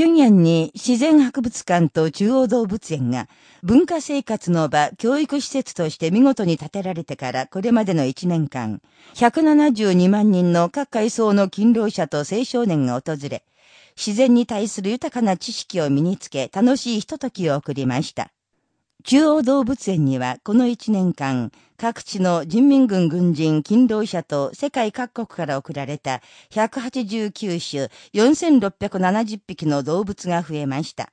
平壌に自然博物館と中央動物園が文化生活の場、教育施設として見事に建てられてからこれまでの1年間、172万人の各階層の勤労者と青少年が訪れ、自然に対する豊かな知識を身につけ楽しいひとときを送りました。中央動物園にはこの1年間、各地の人民軍軍人、勤労者と世界各国から送られた189種4670匹の動物が増えました。